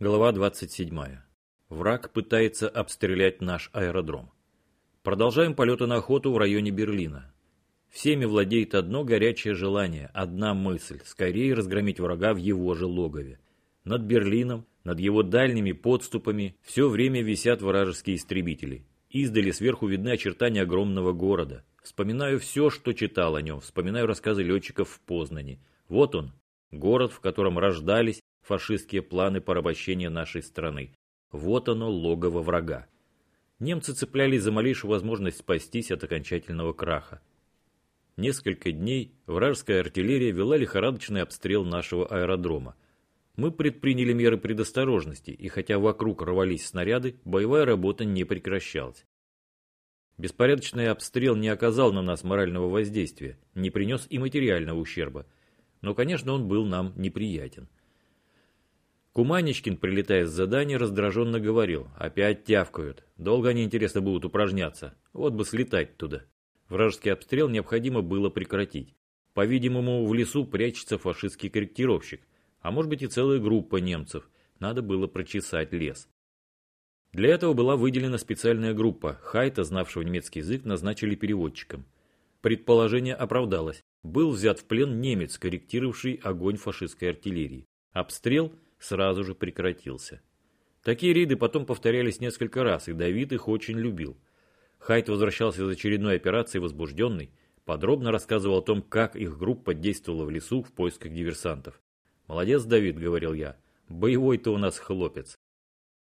Глава 27. Враг пытается обстрелять наш аэродром. Продолжаем полеты на охоту в районе Берлина. Всеми владеет одно горячее желание, одна мысль – скорее разгромить врага в его же логове. Над Берлином, над его дальними подступами все время висят вражеские истребители. Издали сверху видны очертания огромного города. Вспоминаю все, что читал о нем, вспоминаю рассказы летчиков в Познане. Вот он, город, в котором рождались фашистские планы порабощения нашей страны. Вот оно, логово врага. Немцы цеплялись за малейшую возможность спастись от окончательного краха. Несколько дней вражеская артиллерия вела лихорадочный обстрел нашего аэродрома. Мы предприняли меры предосторожности, и хотя вокруг рвались снаряды, боевая работа не прекращалась. Беспорядочный обстрел не оказал на нас морального воздействия, не принес и материального ущерба. Но, конечно, он был нам неприятен. Куманечкин, прилетая с задания, раздраженно говорил. Опять тявкают. Долго они, интересно, будут упражняться. Вот бы слетать туда. Вражеский обстрел необходимо было прекратить. По-видимому, в лесу прячется фашистский корректировщик. А может быть и целая группа немцев. Надо было прочесать лес. Для этого была выделена специальная группа. Хайта, знавшего немецкий язык, назначили переводчиком. Предположение оправдалось. Был взят в плен немец, корректировавший огонь фашистской артиллерии. Обстрел – сразу же прекратился. Такие рейды потом повторялись несколько раз, и Давид их очень любил. Хайт возвращался из очередной операции возбужденный, подробно рассказывал о том, как их группа действовала в лесу в поисках диверсантов. «Молодец, Давид», — говорил я, — «боевой-то у нас хлопец».